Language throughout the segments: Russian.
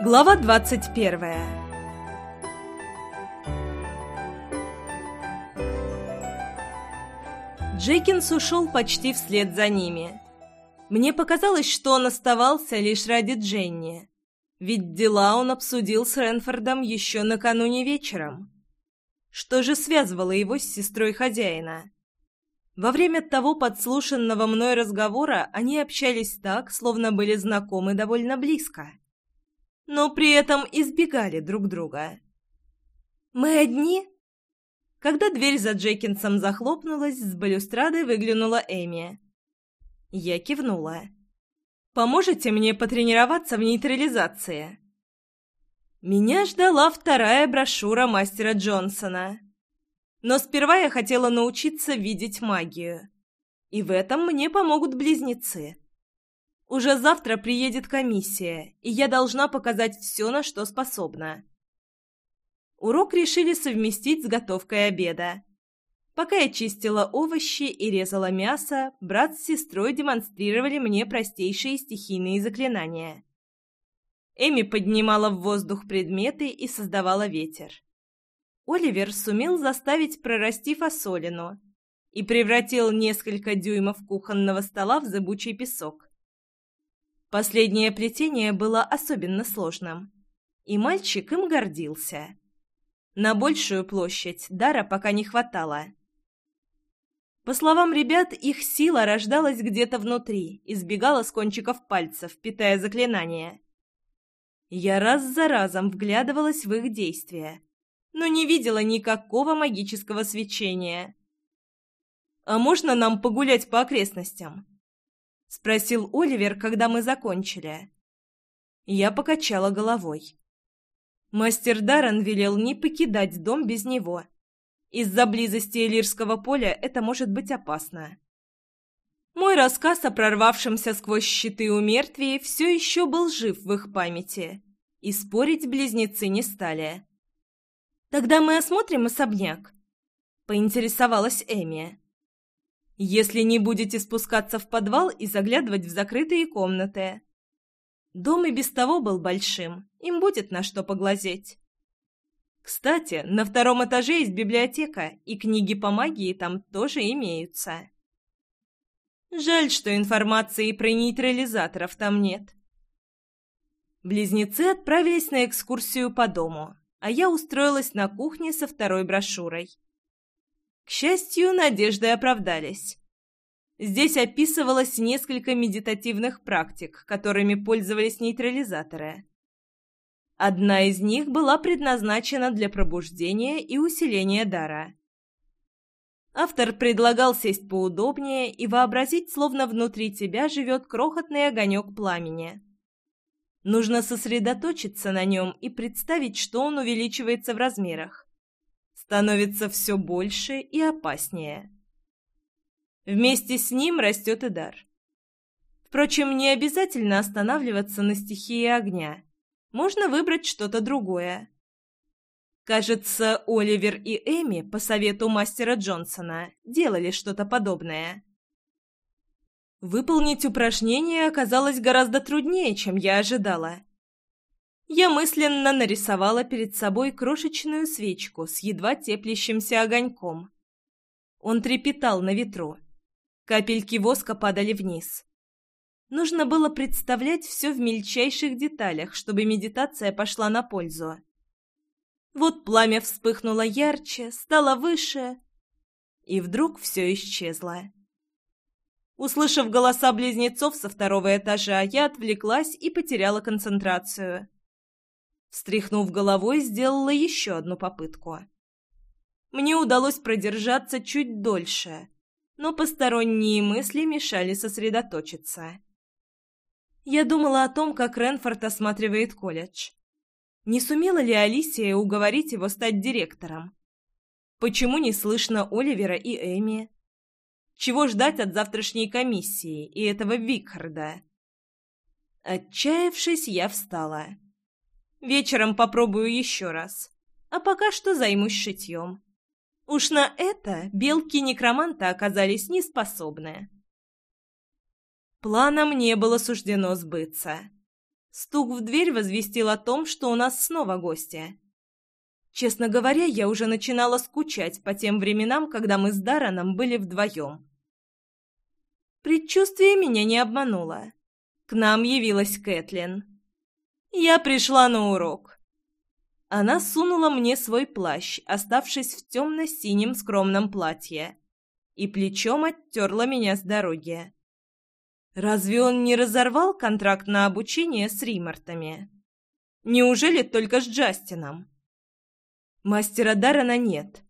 Глава 21 Джекинс ушел почти вслед за ними. Мне показалось, что он оставался лишь ради Дженни. Ведь дела он обсудил с Ренфордом еще накануне вечером. Что же связывало его с сестрой хозяина? Во время того подслушанного мной разговора они общались так, словно были знакомы довольно близко но при этом избегали друг друга. «Мы одни?» Когда дверь за Джекинсом захлопнулась, с балюстрады выглянула Эми. Я кивнула. «Поможете мне потренироваться в нейтрализации?» Меня ждала вторая брошюра мастера Джонсона. Но сперва я хотела научиться видеть магию. И в этом мне помогут близнецы. Уже завтра приедет комиссия, и я должна показать все, на что способна. Урок решили совместить с готовкой обеда. Пока я чистила овощи и резала мясо, брат с сестрой демонстрировали мне простейшие стихийные заклинания. Эми поднимала в воздух предметы и создавала ветер. Оливер сумел заставить прорасти фасолину и превратил несколько дюймов кухонного стола в зыбучий песок. Последнее плетение было особенно сложным, и мальчик им гордился. На большую площадь дара пока не хватало. По словам ребят, их сила рождалась где-то внутри, избегала с кончиков пальцев, питая заклинания. Я раз за разом вглядывалась в их действия, но не видела никакого магического свечения. «А можно нам погулять по окрестностям?» — спросил Оливер, когда мы закончили. Я покачала головой. Мастер Даррен велел не покидать дом без него. Из-за близости Элирского поля это может быть опасно. Мой рассказ о прорвавшемся сквозь щиты у мертвей все еще был жив в их памяти, и спорить близнецы не стали. «Тогда мы осмотрим особняк», — поинтересовалась Эми если не будете спускаться в подвал и заглядывать в закрытые комнаты. Дом и без того был большим, им будет на что поглазеть. Кстати, на втором этаже есть библиотека, и книги по магии там тоже имеются. Жаль, что информации про нейтрализаторов там нет. Близнецы отправились на экскурсию по дому, а я устроилась на кухне со второй брошюрой. К счастью, надежды оправдались. Здесь описывалось несколько медитативных практик, которыми пользовались нейтрализаторы. Одна из них была предназначена для пробуждения и усиления дара. Автор предлагал сесть поудобнее и вообразить, словно внутри тебя живет крохотный огонек пламени. Нужно сосредоточиться на нем и представить, что он увеличивается в размерах становится все больше и опаснее. Вместе с ним растет и дар. Впрочем, не обязательно останавливаться на стихии огня. Можно выбрать что-то другое. Кажется, Оливер и Эми по совету мастера Джонсона делали что-то подобное. Выполнить упражнение оказалось гораздо труднее, чем я ожидала. Я мысленно нарисовала перед собой крошечную свечку с едва теплящимся огоньком. Он трепетал на ветру. Капельки воска падали вниз. Нужно было представлять все в мельчайших деталях, чтобы медитация пошла на пользу. Вот пламя вспыхнуло ярче, стало выше, и вдруг все исчезло. Услышав голоса близнецов со второго этажа, я отвлеклась и потеряла концентрацию. Встряхнув головой, сделала еще одну попытку. Мне удалось продержаться чуть дольше, но посторонние мысли мешали сосредоточиться. Я думала о том, как Ренфорд осматривает колледж. Не сумела ли Алисия уговорить его стать директором? Почему не слышно Оливера и Эми? Чего ждать от завтрашней комиссии и этого Викхарда? Отчаявшись, я встала. Вечером попробую еще раз. А пока что займусь шитьем. Уж на это белки некроманта оказались неспособны. Планом не было суждено сбыться. Стук в дверь возвестил о том, что у нас снова гости. Честно говоря, я уже начинала скучать по тем временам, когда мы с Дараном были вдвоем. Предчувствие меня не обмануло. К нам явилась Кэтлин. Я пришла на урок. Она сунула мне свой плащ, оставшись в темно-синем скромном платье, и плечом оттерла меня с дороги. Разве он не разорвал контракт на обучение с Римартами? Неужели только с Джастином? Мастера Дарана нет.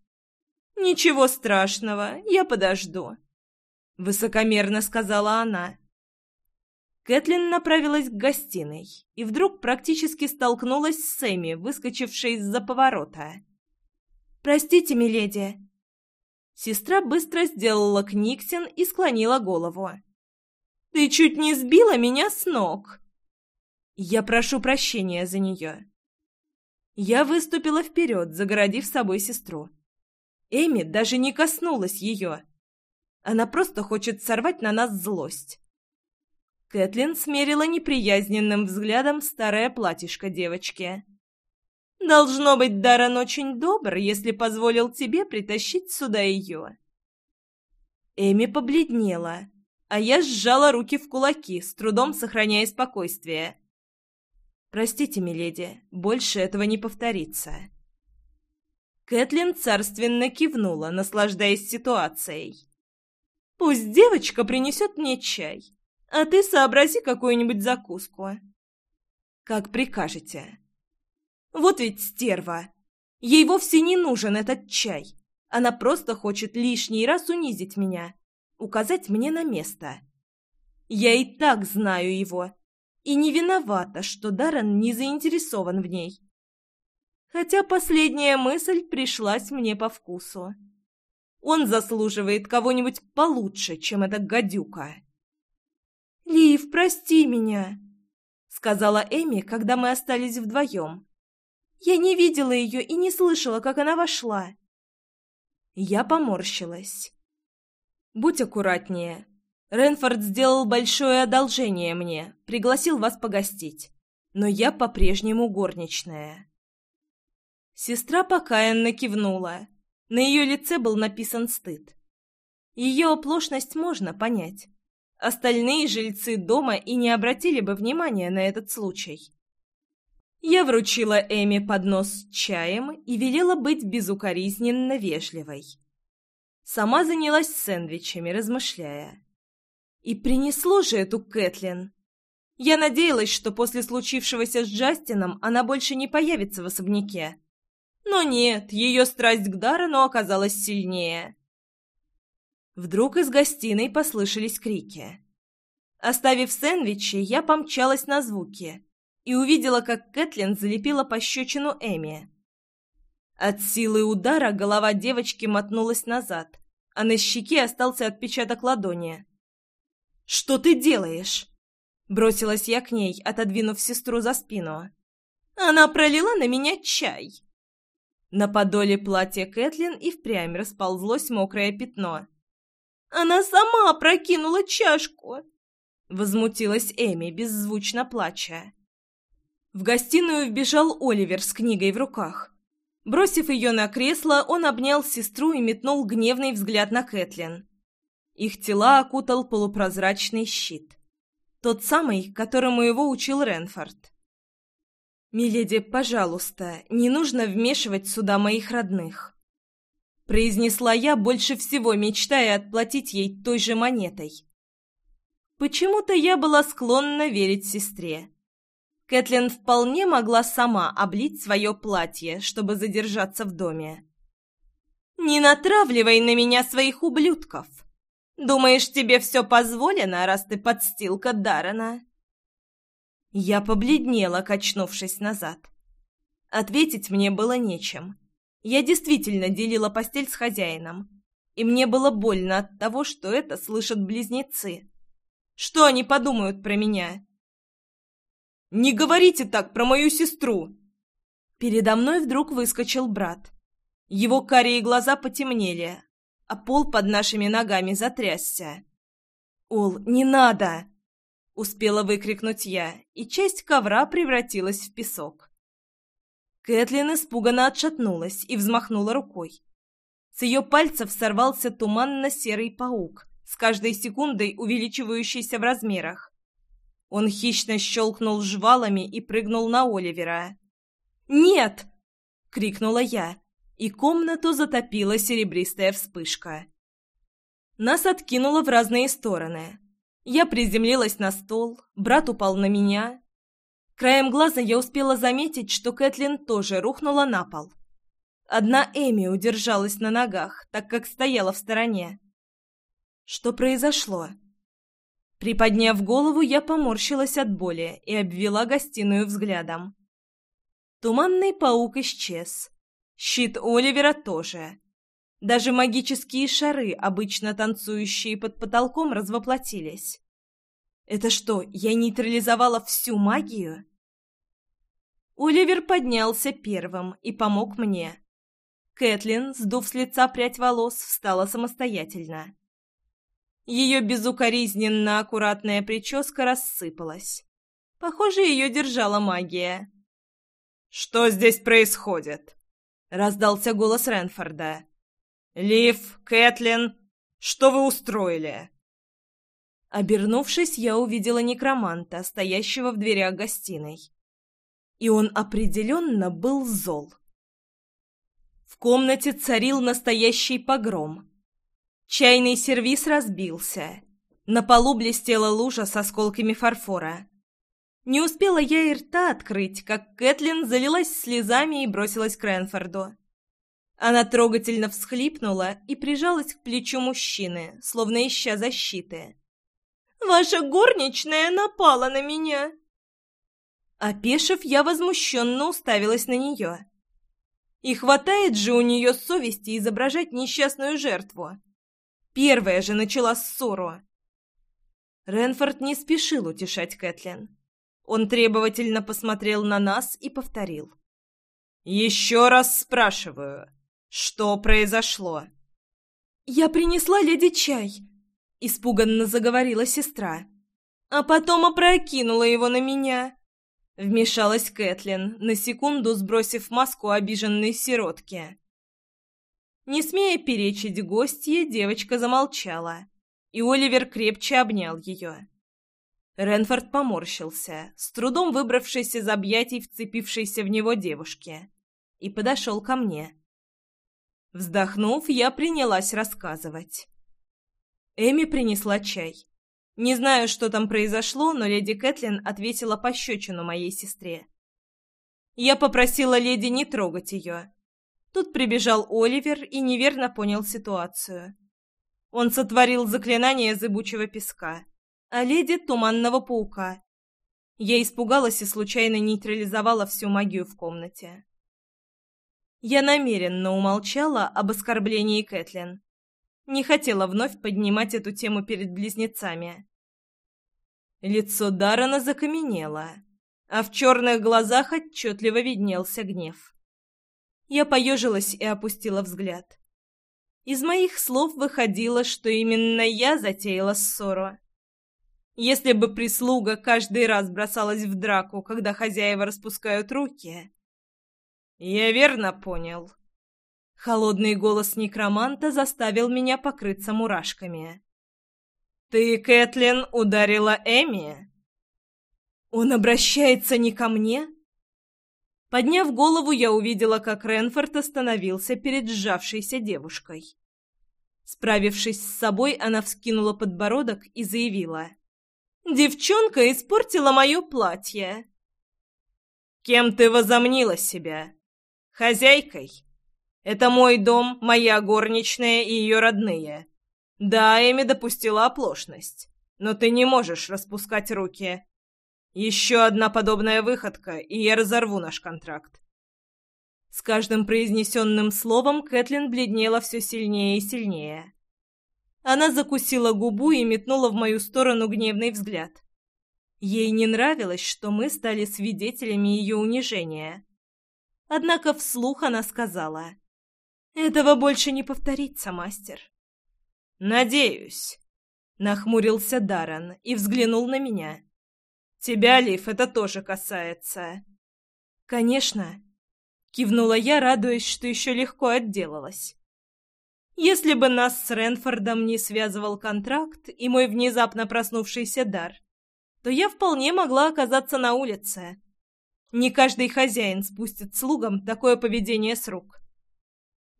Ничего страшного, я подожду. Высокомерно сказала она. Кэтлин направилась к гостиной и вдруг практически столкнулась с Сэмми, выскочившей из-за поворота. «Простите, миледи!» Сестра быстро сделала книгтин и склонила голову. «Ты чуть не сбила меня с ног!» «Я прошу прощения за нее!» Я выступила вперед, загородив собой сестру. Эми даже не коснулась ее. Она просто хочет сорвать на нас злость. Кэтлин смерила неприязненным взглядом старое платьишко девочки. «Должно быть, Даррен очень добр, если позволил тебе притащить сюда ее». Эми побледнела, а я сжала руки в кулаки, с трудом сохраняя спокойствие. «Простите, миледи, больше этого не повторится». Кэтлин царственно кивнула, наслаждаясь ситуацией. «Пусть девочка принесет мне чай, а ты сообрази какую-нибудь закуску. А? Как прикажете. Вот ведь стерва. Ей вовсе не нужен этот чай. Она просто хочет лишний раз унизить меня, указать мне на место. Я и так знаю его. И не виновата, что Даррен не заинтересован в ней. Хотя последняя мысль пришлась мне по вкусу. Он заслуживает кого-нибудь получше, чем эта гадюка. «Лив, прости меня!» — сказала Эми, когда мы остались вдвоем. «Я не видела ее и не слышала, как она вошла». Я поморщилась. «Будь аккуратнее. Ренфорд сделал большое одолжение мне, пригласил вас погостить. Но я по-прежнему горничная». Сестра покаянно кивнула. На ее лице был написан стыд. Ее оплошность можно понять. Остальные жильцы дома и не обратили бы внимания на этот случай. Я вручила Эми поднос с чаем и велела быть безукоризненно вежливой. Сама занялась сэндвичами, размышляя. И принесло же эту Кэтлин. Я надеялась, что после случившегося с Джастином она больше не появится в особняке. Но нет, ее страсть к Даррену оказалась сильнее. Вдруг из гостиной послышались крики. Оставив сэндвичи, я помчалась на звуки и увидела, как Кэтлин залепила пощечину Эми. От силы удара голова девочки мотнулась назад, а на щеке остался отпечаток ладони. «Что ты делаешь?» Бросилась я к ней, отодвинув сестру за спину. «Она пролила на меня чай!» На подоле платья Кэтлин и впрямь расползлось мокрое пятно – она сама опрокинула чашку!» Возмутилась Эми, беззвучно плача. В гостиную вбежал Оливер с книгой в руках. Бросив ее на кресло, он обнял сестру и метнул гневный взгляд на Кэтлин. Их тела окутал полупрозрачный щит. Тот самый, которому его учил Ренфорд. «Миледи, пожалуйста, не нужно вмешивать сюда моих родных», произнесла я, больше всего мечтая отплатить ей той же монетой. Почему-то я была склонна верить сестре. Кэтлин вполне могла сама облить свое платье, чтобы задержаться в доме. «Не натравливай на меня своих ублюдков! Думаешь, тебе все позволено, раз ты подстилка Дарана? Я побледнела, качнувшись назад. Ответить мне было нечем. Я действительно делила постель с хозяином, и мне было больно от того, что это слышат близнецы. Что они подумают про меня? «Не говорите так про мою сестру!» Передо мной вдруг выскочил брат. Его карие глаза потемнели, а пол под нашими ногами затрясся. «Ол, не надо!» — успела выкрикнуть я, и часть ковра превратилась в песок. Кэтлин испуганно отшатнулась и взмахнула рукой. С ее пальцев сорвался туманно-серый паук, с каждой секундой увеличивающийся в размерах. Он хищно щелкнул жвалами и прыгнул на Оливера. «Нет!» — крикнула я, и комнату затопила серебристая вспышка. Нас откинуло в разные стороны. Я приземлилась на стол, брат упал на меня, Краем глаза я успела заметить, что Кэтлин тоже рухнула на пол. Одна Эми удержалась на ногах, так как стояла в стороне. Что произошло? Приподняв голову, я поморщилась от боли и обвела гостиную взглядом. Туманный паук исчез. Щит Оливера тоже. Даже магические шары, обычно танцующие под потолком, развоплотились. Это что, я нейтрализовала всю магию? Оливер поднялся первым и помог мне. Кэтлин, сдув с лица прядь волос, встала самостоятельно. Ее безукоризненно аккуратная прическа рассыпалась. Похоже, ее держала магия. «Что здесь происходит?» — раздался голос Ренфорда. «Лив, Кэтлин, что вы устроили?» Обернувшись, я увидела некроманта, стоящего в дверях гостиной. И он определенно был зол. В комнате царил настоящий погром. Чайный сервиз разбился. На полу блестела лужа с осколками фарфора. Не успела я и рта открыть, как Кэтлин залилась слезами и бросилась к Ренфорду. Она трогательно всхлипнула и прижалась к плечу мужчины, словно ища защиты. Ваша горничная напала на меня!» Опешив, я возмущенно уставилась на нее. И хватает же у нее совести изображать несчастную жертву. Первая же начала ссору. Ренфорд не спешил утешать Кэтлин. Он требовательно посмотрел на нас и повторил. «Еще раз спрашиваю, что произошло?» «Я принесла леди чай. — испуганно заговорила сестра. «А потом опрокинула его на меня!» Вмешалась Кэтлин, на секунду сбросив маску обиженной сиротки. Не смея перечить гостье, девочка замолчала, и Оливер крепче обнял ее. Ренфорд поморщился, с трудом выбравшись из объятий вцепившейся в него девушки, и подошел ко мне. Вздохнув, я принялась рассказывать. Эми принесла чай. Не знаю, что там произошло, но леди Кэтлин ответила пощечину моей сестре. Я попросила леди не трогать ее. Тут прибежал Оливер и неверно понял ситуацию. Он сотворил заклинание зыбучего песка, а леди — туманного паука. Я испугалась и случайно нейтрализовала всю магию в комнате. Я намеренно умолчала об оскорблении Кэтлин не хотела вновь поднимать эту тему перед близнецами. Лицо Дарана закаменело, а в черных глазах отчетливо виднелся гнев. Я поежилась и опустила взгляд. Из моих слов выходило, что именно я затеяла ссору. Если бы прислуга каждый раз бросалась в драку, когда хозяева распускают руки... «Я верно понял», Холодный голос некроманта заставил меня покрыться мурашками. «Ты, Кэтлин, ударила Эми?» «Он обращается не ко мне?» Подняв голову, я увидела, как Ренфорд остановился перед сжавшейся девушкой. Справившись с собой, она вскинула подбородок и заявила. «Девчонка испортила мое платье!» «Кем ты возомнила себя? Хозяйкой?» Это мой дом, моя горничная и ее родные. Да, Эми допустила оплошность, но ты не можешь распускать руки. Еще одна подобная выходка, и я разорву наш контракт. С каждым произнесенным словом Кэтлин бледнела все сильнее и сильнее. Она закусила губу и метнула в мою сторону гневный взгляд. Ей не нравилось, что мы стали свидетелями ее унижения. Однако вслух она сказала — этого больше не повторится, мастер. Надеюсь. Нахмурился Даран и взглянул на меня. Тебя, Лив, это тоже касается. Конечно. Кивнула я, радуясь, что еще легко отделалась. Если бы нас с Ренфордом не связывал контракт и мой внезапно проснувшийся дар, то я вполне могла оказаться на улице. Не каждый хозяин спустит слугам такое поведение с рук.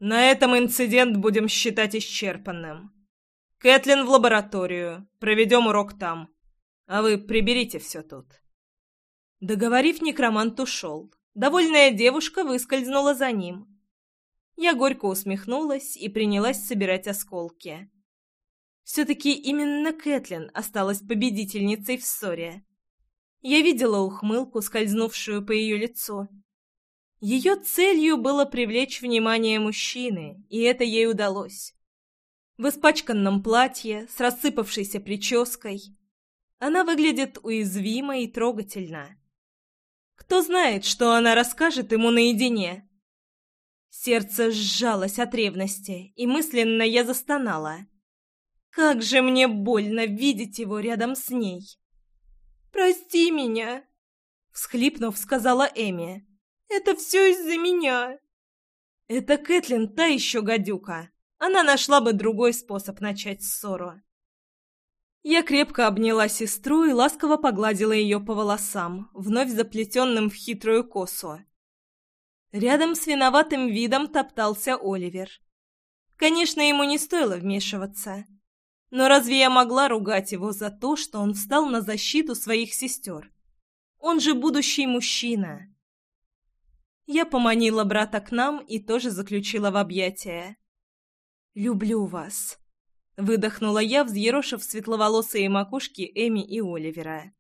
На этом инцидент будем считать исчерпанным. Кэтлин в лабораторию. Проведем урок там. А вы приберите все тут». Договорив, некромант ушел. Довольная девушка выскользнула за ним. Я горько усмехнулась и принялась собирать осколки. Все-таки именно Кэтлин осталась победительницей в ссоре. Я видела ухмылку, скользнувшую по ее лицу, ее целью было привлечь внимание мужчины, и это ей удалось. В испачканном платье, с рассыпавшейся прической, она выглядит уязвимо и трогательно. Кто знает, что она расскажет ему наедине? Сердце сжалось от ревности, и мысленно я застонала. Как же мне больно видеть его рядом с ней. «Прости меня!» — всхлипнув, сказала Эми. Это все из-за меня. Это Кэтлин та еще гадюка. Она нашла бы другой способ начать ссору. Я крепко обняла сестру и ласково погладила ее по волосам, вновь заплетенным в хитрую косу. Рядом с виноватым видом топтался Оливер. Конечно, ему не стоило вмешиваться. Но разве я могла ругать его за то, что он встал на защиту своих сестер? Он же будущий мужчина. Я поманила брата к нам и тоже заключила в объятия. «Люблю вас», — выдохнула я, взъерошив светловолосые макушки Эми и Оливера.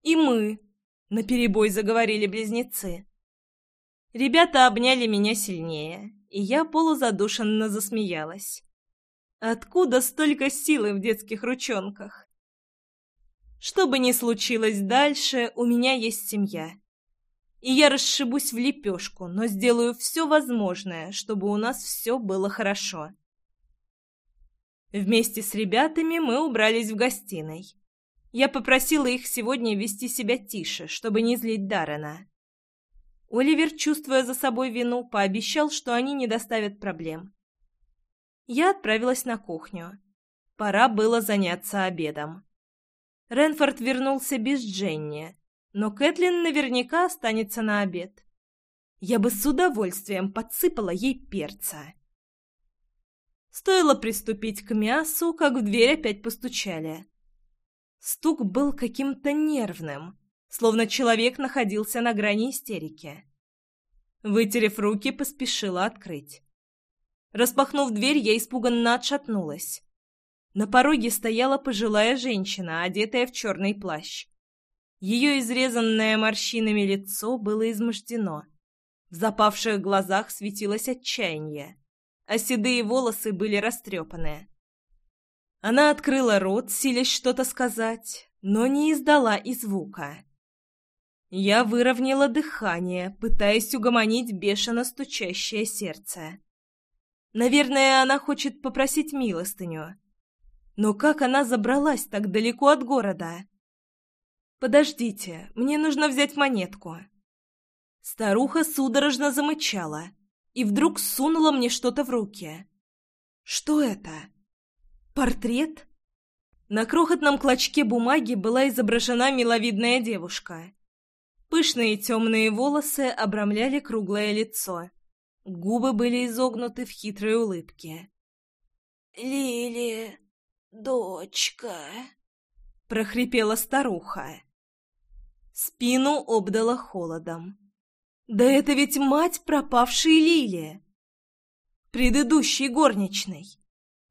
«И мы», — наперебой заговорили близнецы. Ребята обняли меня сильнее, и я полузадушенно засмеялась. Откуда столько силы в детских ручонках? Что бы ни случилось дальше, у меня есть семья. И я расшибусь в лепешку, но сделаю все возможное, чтобы у нас все было хорошо. Вместе с ребятами мы убрались в гостиной. Я попросила их сегодня вести себя тише, чтобы не злить Даррена. Оливер, чувствуя за собой вину, пообещал, что они не доставят проблем. Я отправилась на кухню. Пора было заняться обедом. Ренфорд вернулся без Дженни, но Кэтлин наверняка останется на обед. Я бы с удовольствием подсыпала ей перца. Стоило приступить к мясу, как в дверь опять постучали. Стук был каким-то нервным, словно человек находился на грани истерики. Вытерев руки, поспешила открыть. Распахнув дверь, я испуганно отшатнулась. На пороге стояла пожилая женщина, одетая в черный плащ. Ее изрезанное морщинами лицо было измождено. В запавших глазах светилось отчаяние, а седые волосы были растрепаны. Она открыла рот, силясь что-то сказать, но не издала и звука. Я выровняла дыхание, пытаясь угомонить бешено стучащее сердце. Наверное, она хочет попросить милостыню. Но как она забралась так далеко от города? «Подождите, мне нужно взять монетку». Старуха судорожно замычала и вдруг сунула мне что-то в руки. «Что это? Портрет?» На крохотном клочке бумаги была изображена миловидная девушка. Пышные темные волосы обрамляли круглое лицо. Губы были изогнуты в хитрой улыбке. «Лили, дочка!» — прохрипела старуха. Спину обдало холодом. Да это ведь мать пропавшей Лилии. Предыдущей горничной.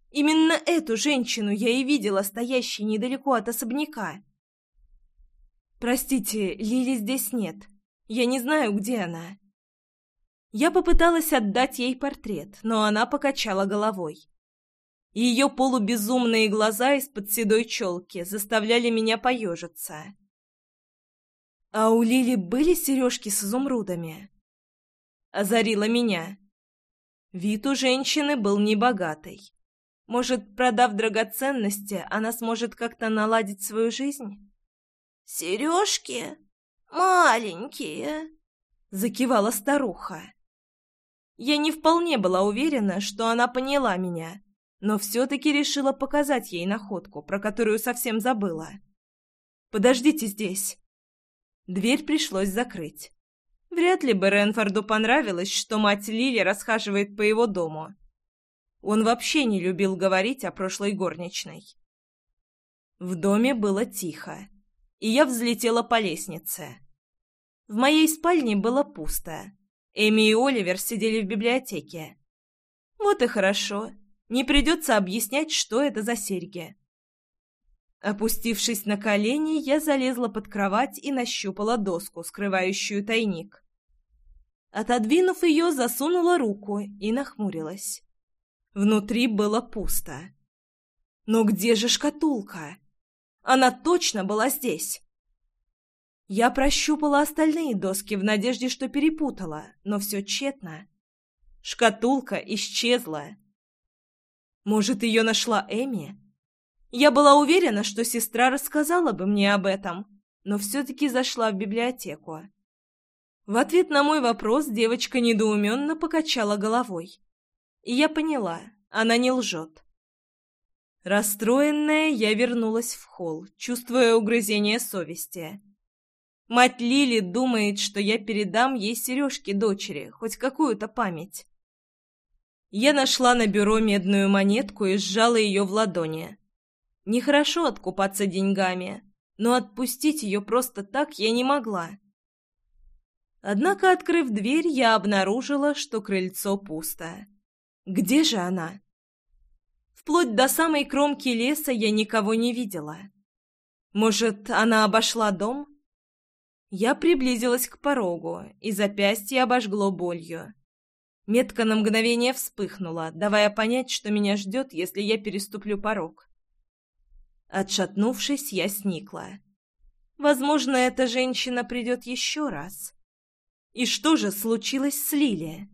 Именно эту женщину я и видела, стоящей недалеко от особняка. Простите, Лили здесь нет. Я не знаю, где она. Я попыталась отдать ей портрет, но она покачала головой. Ее полубезумные глаза из-под седой челки заставляли меня поежиться. А у Лили были сережки с изумрудами? Озарила меня. Вид у женщины был небогатый. Может, продав драгоценности, она сможет как-то наладить свою жизнь? «Сережки? Маленькие!» — закивала старуха. Я не вполне была уверена, что она поняла меня, но все-таки решила показать ей находку, про которую совсем забыла. «Подождите здесь!» Дверь пришлось закрыть. Вряд ли бы Ренфорду понравилось, что мать Лили расхаживает по его дому. Он вообще не любил говорить о прошлой горничной. В доме было тихо, и я взлетела по лестнице. В моей спальне было пусто. Эми и Оливер сидели в библиотеке. Вот и хорошо. Не придется объяснять, что это за серьги. Опустившись на колени, я залезла под кровать и нащупала доску, скрывающую тайник. Отодвинув ее, засунула руку и нахмурилась. Внутри было пусто. Но где же шкатулка? Она точно была здесь. Я прощупала остальные доски в надежде, что перепутала, но все тщетно. Шкатулка исчезла. Может, ее нашла Эми? Я была уверена, что сестра рассказала бы мне об этом, но все-таки зашла в библиотеку. В ответ на мой вопрос девочка недоуменно покачала головой. И я поняла, она не лжет. Расстроенная, я вернулась в холл, чувствуя угрызение совести. Мать Лили думает, что я передам ей сережки дочери, хоть какую-то память. Я нашла на бюро медную монетку и сжала ее в ладони. Нехорошо откупаться деньгами, но отпустить ее просто так я не могла. Однако, открыв дверь, я обнаружила, что крыльцо пусто. Где же она? Вплоть до самой кромки леса я никого не видела. Может, она обошла дом? Я приблизилась к порогу, и запястье обожгло болью. Метка на мгновение вспыхнула, давая понять, что меня ждет, если я переступлю порог. Отшатнувшись, я сникла. «Возможно, эта женщина придет еще раз». «И что же случилось с Лилией?